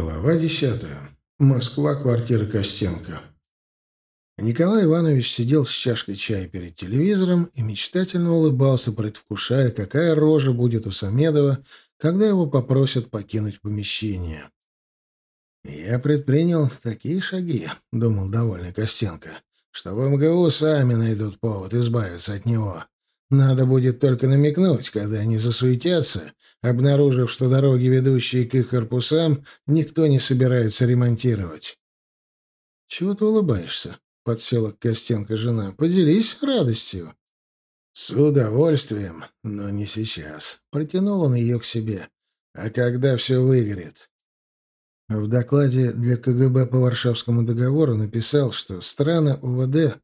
Глава десятая. Москва, квартира Костенко. Николай Иванович сидел с чашкой чая перед телевизором и мечтательно улыбался, предвкушая, какая рожа будет у Самедова, когда его попросят покинуть помещение. «Я предпринял такие шаги», — думал довольный Костенко, — «что в МГУ сами найдут повод избавиться от него. Надо будет только намекнуть, когда они засуетятся, обнаружив, что дороги, ведущие к их корпусам, никто не собирается ремонтировать. «Чего ты улыбаешься?» — подсела к Костенко жена. «Поделись радостью». «С удовольствием, но не сейчас». Протянул он ее к себе. «А когда все выгорит?» В докладе для КГБ по Варшавскому договору написал, что страны УВД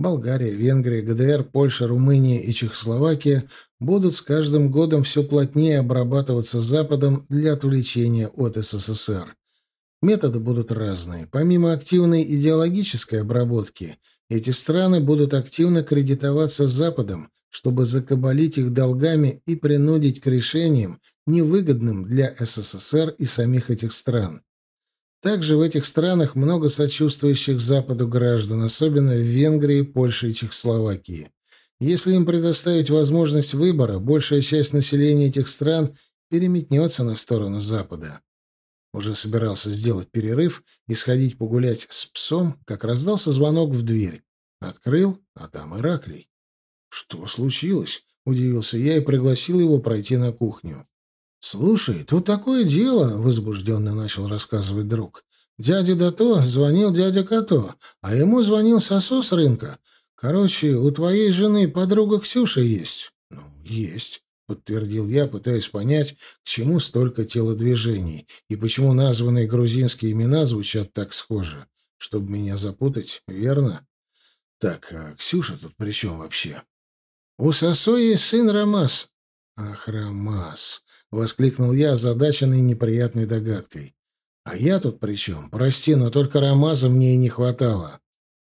Болгария, Венгрия, ГДР, Польша, Румыния и Чехословакия будут с каждым годом все плотнее обрабатываться Западом для отвлечения от СССР. Методы будут разные. Помимо активной идеологической обработки, эти страны будут активно кредитоваться Западом, чтобы закабалить их долгами и принудить к решениям, невыгодным для СССР и самих этих стран. Также в этих странах много сочувствующих Западу граждан, особенно в Венгрии, Польше и Чехословакии. Если им предоставить возможность выбора, большая часть населения этих стран переметнется на сторону Запада. Уже собирался сделать перерыв и сходить погулять с псом, как раздался звонок в дверь. Открыл, а там Ираклий. «Что случилось?» — удивился я и пригласил его пройти на кухню. «Слушай, тут такое дело», — возбужденно начал рассказывать друг. «Дядя Дато звонил дядя Като, а ему звонил Сосо с рынка. Короче, у твоей жены подруга Ксюша есть». «Ну, есть», — подтвердил я, пытаясь понять, к чему столько телодвижений и почему названные грузинские имена звучат так схоже. Чтобы меня запутать, верно? Так, а Ксюша тут при чем вообще? «У Сосо есть сын Рамас». «Ах, Рамас!» — воскликнул я, озадаченный неприятной догадкой. «А я тут при чем? Прости, но только Рамаза мне и не хватало».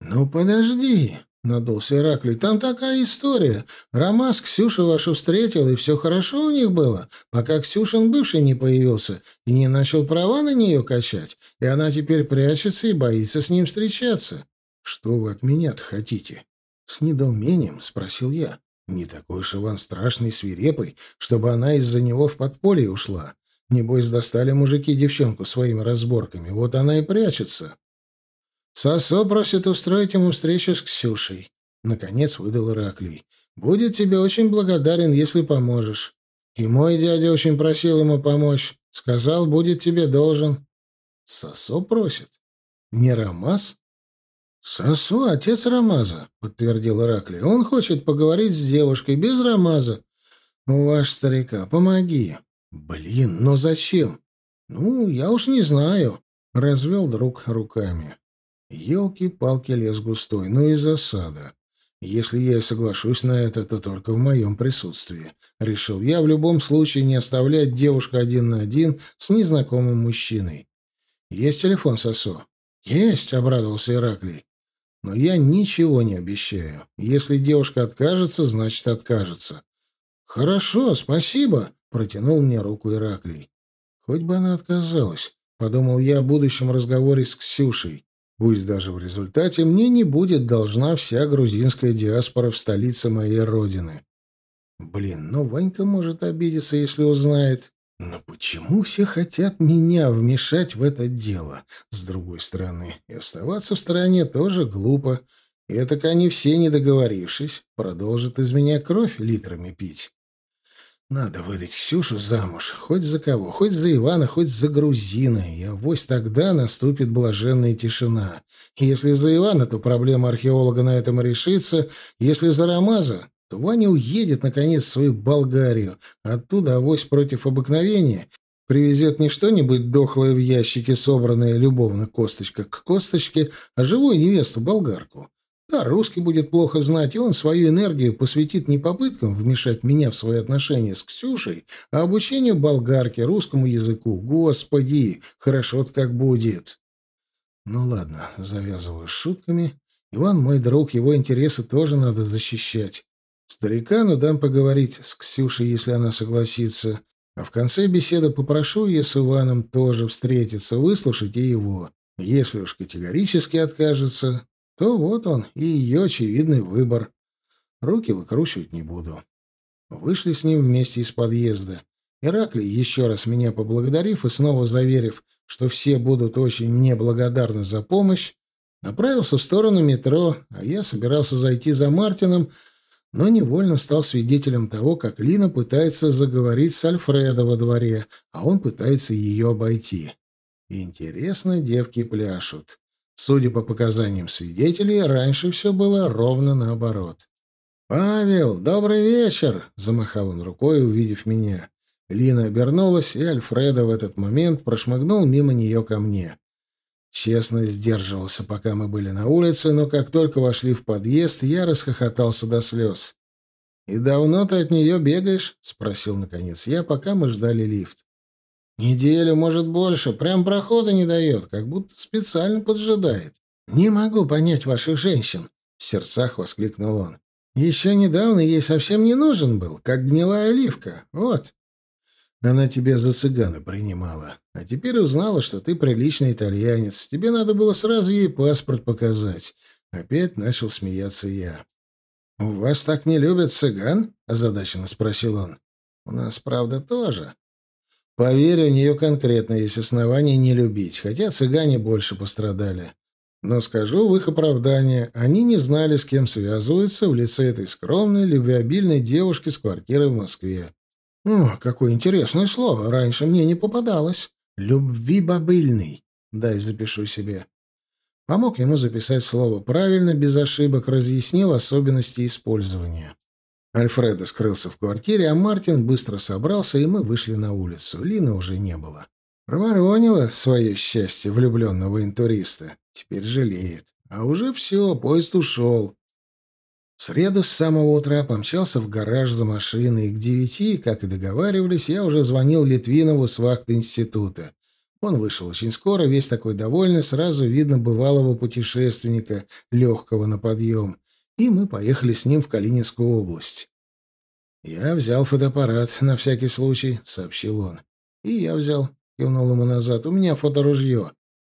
«Ну, подожди», — надулся Ираклий, — «там такая история. Рамаз Ксюшу вашу встретил, и все хорошо у них было, пока Ксюшин бывший не появился и не начал права на нее качать, и она теперь прячется и боится с ним встречаться». «Что вы от меня-то хотите?» С недоумением спросил я. Не такой уж Иван страшный свирепый, чтобы она из-за него в подполье ушла. Небось, достали мужики девчонку своими разборками. Вот она и прячется. Сосо просит устроить ему встречу с Ксюшей. Наконец выдал Ираклий. Будет тебе очень благодарен, если поможешь. И мой дядя очень просил ему помочь. Сказал, будет тебе должен. Сосо просит. Не Рамас? «Сосу, отец Рамаза», — подтвердил Ираклий. «Он хочет поговорить с девушкой без Рамаза. Ну, ваш старика, помоги». «Блин, но зачем?» «Ну, я уж не знаю», — развел друг руками. Елки-палки лес густой, ну и засада. Если я соглашусь на это, то только в моем присутствии. Решил я в любом случае не оставлять девушку один на один с незнакомым мужчиной. «Есть телефон, Сосо?» «Есть», — обрадовался Ираклий. Но я ничего не обещаю. Если девушка откажется, значит откажется. Хорошо, спасибо, протянул мне руку Ираклий. Хоть бы она отказалась, подумал я о будущем разговоре с Ксюшей. Пусть даже в результате мне не будет должна вся грузинская диаспора в столице моей родины. Блин, ну Ванька может обидеться, если узнает. Но почему все хотят меня вмешать в это дело? С другой стороны, и оставаться в стороне тоже глупо. И так они все, не договорившись, продолжат из меня кровь литрами пить. Надо выдать Ксюшу замуж, хоть за кого, хоть за Ивана, хоть за грузина, и авось тогда наступит блаженная тишина. Если за Ивана, то проблема археолога на этом решится, если за Рамаза, то Ваня уедет, наконец, в свою Болгарию. Оттуда авось против обыкновения привезет не что-нибудь дохлое в ящике, собранное любовно косточка к косточке, а живую невесту-болгарку. Да, русский будет плохо знать, и он свою энергию посвятит не попыткам вмешать меня в свои отношения с Ксюшей, а обучению болгарки, русскому языку. Господи, хорошо-то как будет. Ну ладно, завязываю с шутками. Иван мой друг, его интересы тоже надо защищать. Старикану дам поговорить с Ксюшей, если она согласится. А в конце беседы попрошу ее с Иваном тоже встретиться, выслушать и его. Если уж категорически откажется, то вот он и ее очевидный выбор. Руки выкручивать не буду. Вышли с ним вместе из подъезда. Ираклий, еще раз меня поблагодарив и снова заверив, что все будут очень мне благодарны за помощь, направился в сторону метро, а я собирался зайти за Мартином, но невольно стал свидетелем того, как Лина пытается заговорить с Альфредо во дворе, а он пытается ее обойти. Интересно, девки пляшут. Судя по показаниям свидетелей, раньше все было ровно наоборот. «Павел, добрый вечер!» — замахал он рукой, увидев меня. Лина обернулась, и Альфредо в этот момент прошмыгнул мимо нее ко мне. Честно сдерживался, пока мы были на улице, но как только вошли в подъезд, я расхохотался до слез. «И давно ты от нее бегаешь?» — спросил наконец я, пока мы ждали лифт. «Неделю, может, больше. Прям прохода не дает, как будто специально поджидает. Не могу понять ваших женщин!» — в сердцах воскликнул он. «Еще недавно ей совсем не нужен был, как гнилая оливка. Вот, она тебя за цыгана принимала. А теперь узнала, что ты приличный итальянец. Тебе надо было сразу ей паспорт показать. Опять начал смеяться я. «У вас так не любят цыган?» — озадаченно спросил он. «У нас, правда, тоже». Поверь, у нее конкретно есть основания не любить, хотя цыгане больше пострадали. Но скажу в их оправдание, они не знали, с кем связываются в лице этой скромной, любвеобильной девушки с квартиры в Москве. О, какое интересное слово. Раньше мне не попадалось. Любви бобыльный. Дай запишу себе. Помог ему записать слово правильно, без ошибок, разъяснил особенности использования. Альфредо скрылся в квартире, а Мартин быстро собрался, и мы вышли на улицу. Лины уже не было. Проворонила свое счастье влюбленного интуриста. Теперь жалеет. А уже все, поезд ушел. В среду с самого утра помчался в гараж за машиной, и к девяти, как и договаривались, я уже звонил Литвинову с вахты института. Он вышел очень скоро, весь такой довольный, сразу видно бывалого путешественника, легкого на подъем, и мы поехали с ним в Калининскую область. «Я взял фотоаппарат, на всякий случай», — сообщил он. «И я взял», — кивнул ему назад, — «у меня фоторужье».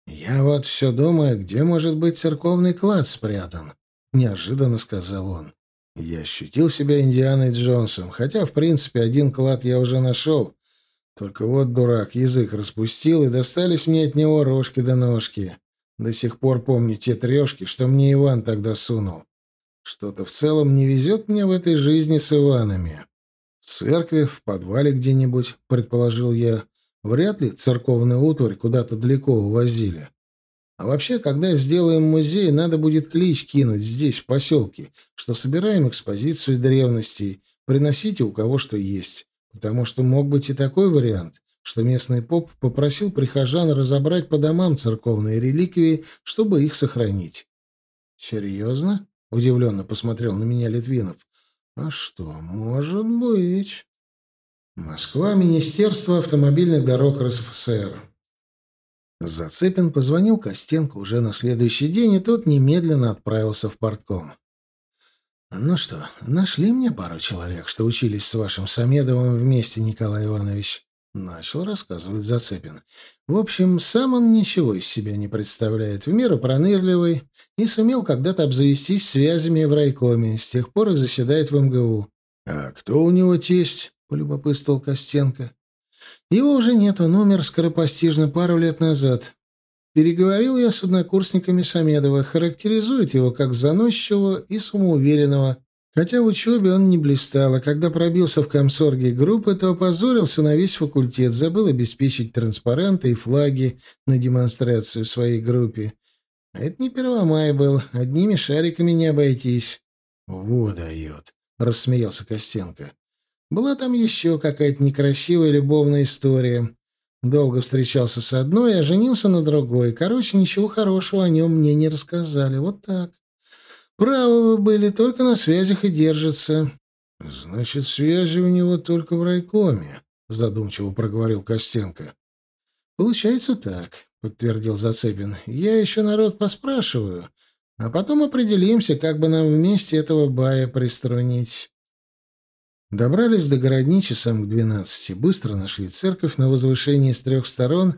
«Я вот все думаю, где может быть церковный клад спрятан?» Неожиданно сказал он. Я ощутил себя Индианой Джонсом, хотя, в принципе, один клад я уже нашел. Только вот дурак язык распустил, и достались мне от него рожки до ножки. До сих пор помню те трешки, что мне Иван тогда сунул. Что-то в целом не везет мне в этой жизни с Иванами. В церкви, в подвале где-нибудь, предположил я. Вряд ли церковный утварь куда-то далеко увозили. А вообще, когда сделаем музей, надо будет клич кинуть здесь, в поселке, что собираем экспозицию древностей, приносите у кого что есть. Потому что мог быть и такой вариант, что местный поп попросил прихожан разобрать по домам церковные реликвии, чтобы их сохранить. «Серьезно?» — удивленно посмотрел на меня Литвинов. «А что, может быть...» Москва, Министерство автомобильных дорог РСФСР. Зацепин позвонил Костенко уже на следующий день, и тот немедленно отправился в портком. «Ну что, нашли мне пару человек, что учились с вашим Самедовым вместе, Николай Иванович?» Начал рассказывать Зацепин. В общем, сам он ничего из себя не представляет, в меру пронырливый, и сумел когда-то обзавестись связями в райкоме, с тех пор и заседает в МГУ. «А кто у него тесть?» — полюбопытствовал Костенко. Его уже нет, он умер скоропостижно пару лет назад. Переговорил я с однокурсниками Самедова, характеризует его как заносчивого и самоуверенного, хотя в учебе он не блистал, а когда пробился в комсорге группы, то опозорился на весь факультет, забыл обеспечить транспаранты и флаги на демонстрацию своей группе. А это не Первомай был, одними шариками не обойтись. — Вот дает, — рассмеялся Костенко. Была там еще какая-то некрасивая любовная история. Долго встречался с одной, а женился на другой. Короче, ничего хорошего о нем мне не рассказали. Вот так. Правы вы были, только на связях и держится. — Значит, связи у него только в райкоме, — задумчиво проговорил Костенко. — Получается так, — подтвердил Зацепин. — Я еще народ поспрашиваю, а потом определимся, как бы нам вместе этого бая приструнить. Добрались до городни часам к двенадцати, быстро нашли церковь на возвышении с трех сторон,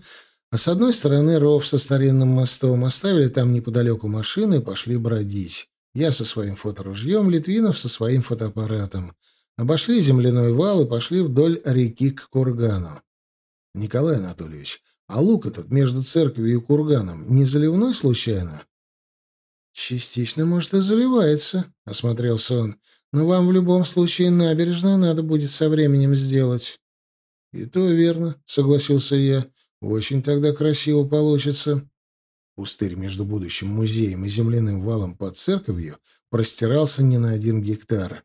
а с одной стороны ров со старинным мостом, оставили там неподалеку машины и пошли бродить. Я со своим фоторужьем, Литвинов со своим фотоаппаратом. Обошли земляной вал и пошли вдоль реки к кургану. Николай Анатольевич, а лук этот между церковью и курганом не заливной случайно? Частично, может, и заливается, — осмотрелся он. Но вам в любом случае набережную надо будет со временем сделать. — И то верно, — согласился я. — Очень тогда красиво получится. Пустырь между будущим музеем и земляным валом под церковью простирался не на один гектар.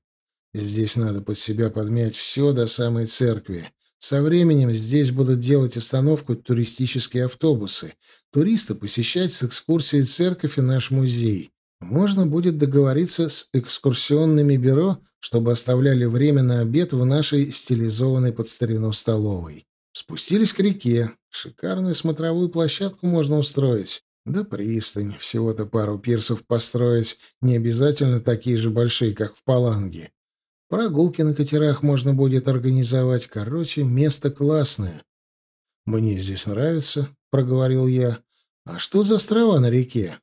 Здесь надо под себя подмять все до самой церкви. Со временем здесь будут делать остановку туристические автобусы. Туристы посещать с экскурсией церковь и наш музей. Можно будет договориться с экскурсионными бюро, чтобы оставляли время на обед в нашей стилизованной под старину столовой. Спустились к реке. Шикарную смотровую площадку можно устроить. Да пристань. Всего-то пару пирсов построить. Не обязательно такие же большие, как в Паланге. Прогулки на катерах можно будет организовать. Короче, место классное. «Мне здесь нравится», — проговорил я. «А что за острова на реке?»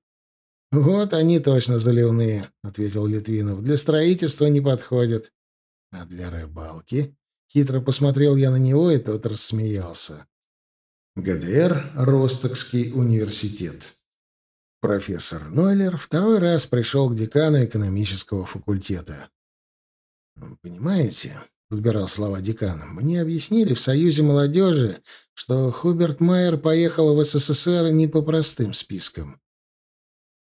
«Вот они точно заливные», — ответил Литвинов. «Для строительства не подходят». «А для рыбалки?» Хитро посмотрел я на него, и тот рассмеялся. ГДР, Ростокский университет. Профессор Нойлер второй раз пришел к декану экономического факультета. «Понимаете», — подбирал слова декана, — «мне объяснили в Союзе молодежи, что Хуберт Майер поехал в СССР не по простым спискам».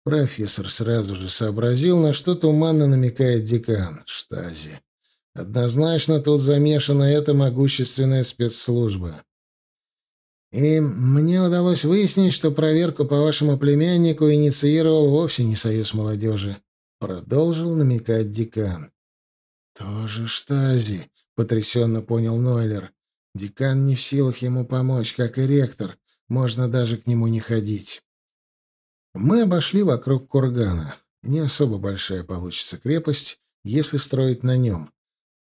Профессор сразу же сообразил, на что туманно намекает декан, Штази. Однозначно тут замешана эта могущественная спецслужба. И мне удалось выяснить, что проверку по вашему племяннику инициировал вовсе не Союз молодежи. Продолжил намекать декан. «Тоже Штази», — потрясенно понял Нойлер. «Декан не в силах ему помочь, как и ректор. Можно даже к нему не ходить». Мы обошли вокруг кургана. Не особо большая получится крепость, если строить на нем.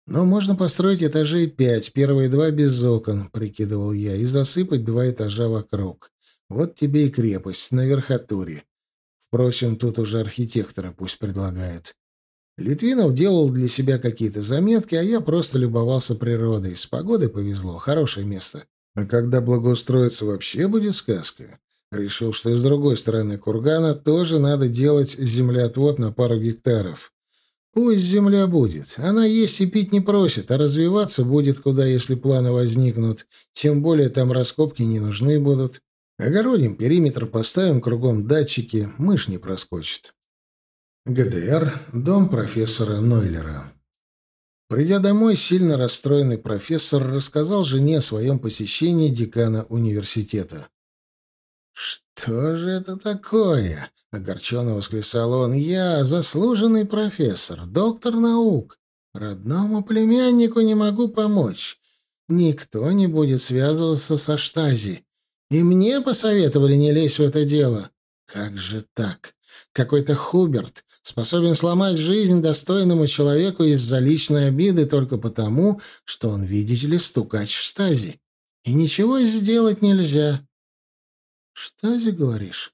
Но можно построить этажей пять, первые два без окон, прикидывал я, и засыпать два этажа вокруг. Вот тебе и крепость на верхотуре. Впрочем, тут уже архитектора пусть предлагают. Литвинов делал для себя какие-то заметки, а я просто любовался природой. С погодой повезло, хорошее место. А когда благоустроиться вообще будет сказка. Решил, что и с другой стороны кургана тоже надо делать землеотвод на пару гектаров. Пусть земля будет. Она есть и пить не просит, а развиваться будет куда, если планы возникнут. Тем более там раскопки не нужны будут. Огородим периметр, поставим кругом датчики, мышь не проскочит. ГДР, дом профессора Нойлера. Придя домой, сильно расстроенный профессор рассказал жене о своем посещении декана университета. «Что же это такое?» — огорченно восклицал он. «Я заслуженный профессор, доктор наук. Родному племяннику не могу помочь. Никто не будет связываться со Штази. И мне посоветовали не лезть в это дело. Как же так? Какой-то Хуберт способен сломать жизнь достойному человеку из-за личной обиды только потому, что он, видите ли, стукач Штази. И ничего сделать нельзя. — Штази, говоришь?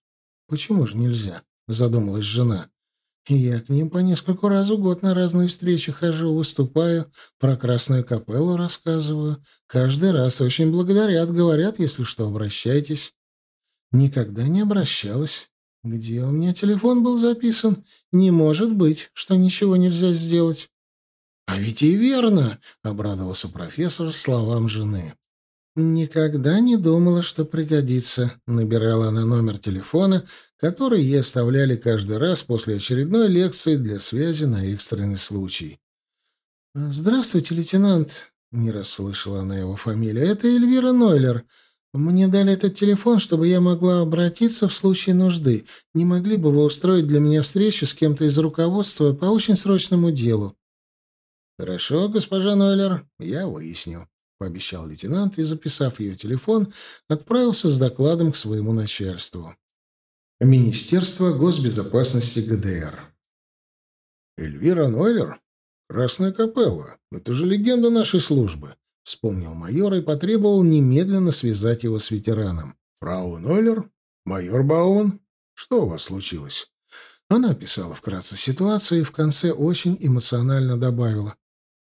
Почему же нельзя? — задумалась жена. — Я к ним по нескольку раз в год на разные встречи хожу, выступаю, про Красную капеллу рассказываю. Каждый раз очень благодарят, говорят, если что, обращайтесь. Никогда не обращалась. Где у меня телефон был записан? Не может быть, что ничего нельзя сделать. А ведь и верно, обрадовался профессор словам жены. Никогда не думала, что пригодится, набирала она номер телефона, который ей оставляли каждый раз после очередной лекции для связи на экстренный случай. Здравствуйте, лейтенант, не расслышала она его фамилию. Это Эльвира Нойлер. Мне дали этот телефон, чтобы я могла обратиться в случае нужды. Не могли бы вы устроить для меня встречу с кем-то из руководства по очень срочному делу? Хорошо, госпожа Нойлер, я выясню, пообещал лейтенант и, записав ее телефон, отправился с докладом к своему начальству. Министерство госбезопасности ГДР. Эльвира Нойлер? Красная капелла. Это же легенда нашей службы. Вспомнил майор и потребовал немедленно связать его с ветераном. «Фрау Нойлер? Майор Баун? Что у вас случилось?» Она описала вкратце ситуацию и в конце очень эмоционально добавила.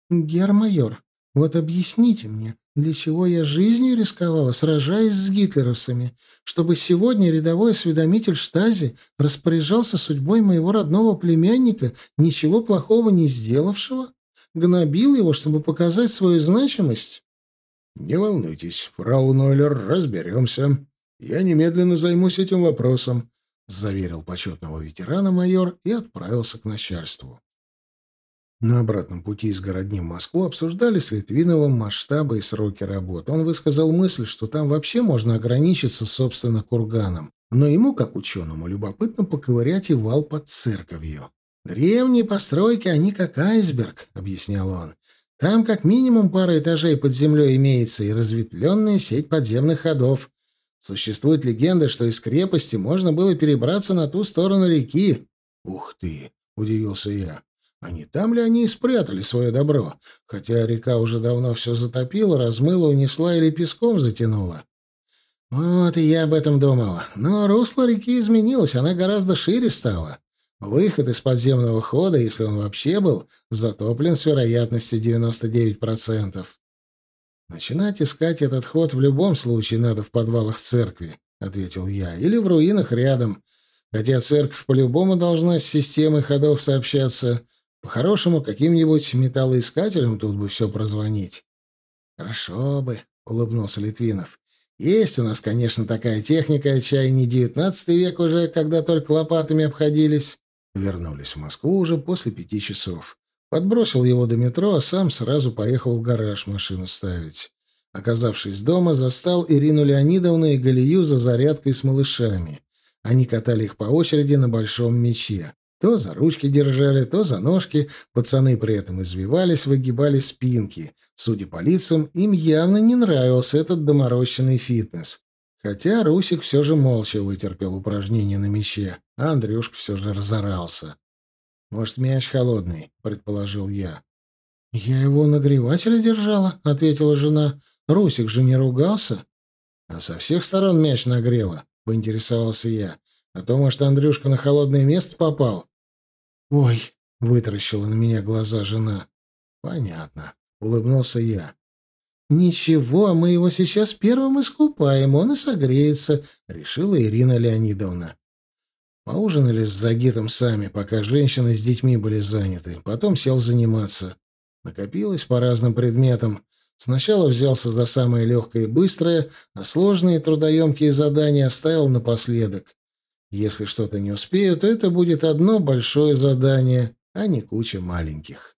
«Гермайор, вот объясните мне, для чего я жизнью рисковала, сражаясь с гитлеровцами, чтобы сегодня рядовой осведомитель Штази распоряжался судьбой моего родного племянника, ничего плохого не сделавшего? Гнобил его, чтобы показать свою значимость? Не волнуйтесь, фрау Нойлер, разберемся. Я немедленно займусь этим вопросом, заверил почетного ветерана майор и отправился к начальству. На обратном пути из городни в Москву обсуждали с Литвиновым масштабы и сроки работ. Он высказал мысль, что там вообще можно ограничиться, собственно, курганом. Но ему, как ученому, любопытно поковырять и вал под церковью. «Древние постройки, они как айсберг», — объяснял он. «Там как минимум пара этажей под землей имеется и разветвленная сеть подземных ходов. Существует легенда, что из крепости можно было перебраться на ту сторону реки». «Ух ты!» — удивился я. А не там ли они и спрятали свое добро? Хотя река уже давно все затопила, размыла, унесла или песком затянула. Вот и я об этом думал. Но русло реки изменилось, она гораздо шире стала. Выход из подземного хода, если он вообще был, затоплен с вероятностью 99%. Начинать искать этот ход в любом случае надо в подвалах церкви, — ответил я, — или в руинах рядом. Хотя церковь по-любому должна с системой ходов сообщаться — по-хорошему, каким-нибудь металлоискателем тут бы все прозвонить. Хорошо бы, улыбнулся Литвинов. Есть у нас, конечно, такая техника, чай не девятнадцатый век уже, когда только лопатами обходились. Вернулись в Москву уже после пяти часов. Подбросил его до метро, а сам сразу поехал в гараж машину ставить. Оказавшись дома, застал Ирину Леонидовну и Галию за зарядкой с малышами. Они катали их по очереди на большом мече. То за ручки держали, то за ножки. Пацаны при этом извивались, выгибали спинки. Судя по лицам, им явно не нравился этот доморощенный фитнес. Хотя Русик все же молча вытерпел упражнение на мече, а Андрюшка все же разорался. «Может, мяч холодный?» — предположил я. «Я его нагревателя держала», — ответила жена. «Русик же не ругался». «А со всех сторон мяч нагрела», — поинтересовался я. А то, может, Андрюшка на холодное место попал. «Ой!» — вытаращила на меня глаза жена. «Понятно», — улыбнулся я. «Ничего, мы его сейчас первым искупаем, он и согреется», — решила Ирина Леонидовна. Поужинали с Загитом сами, пока женщины с детьми были заняты. Потом сел заниматься. Накопилось по разным предметам. Сначала взялся за самое легкое и быстрое, а сложные трудоемкие задания оставил напоследок. Если что-то не успею, то это будет одно большое задание, а не куча маленьких.